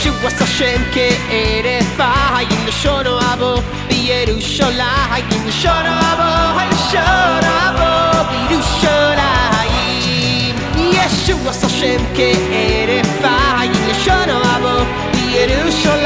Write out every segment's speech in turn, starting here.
ישוע השם כערף העין לשונו אבו בירושלים לשונו אבו לשונו אבו בירושלים ישוע השם כערף העין לשונו אבו בירושלים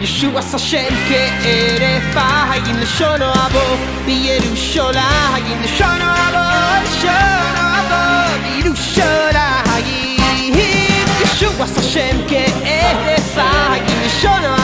Yeshua Sashemke Erefa Hagin Lashono Abo Biyerushola Hagin Lashono Abo Lashono Abo Biyerushola Hagin Yeshua Sashemke Erefa Hagin Lashono Abo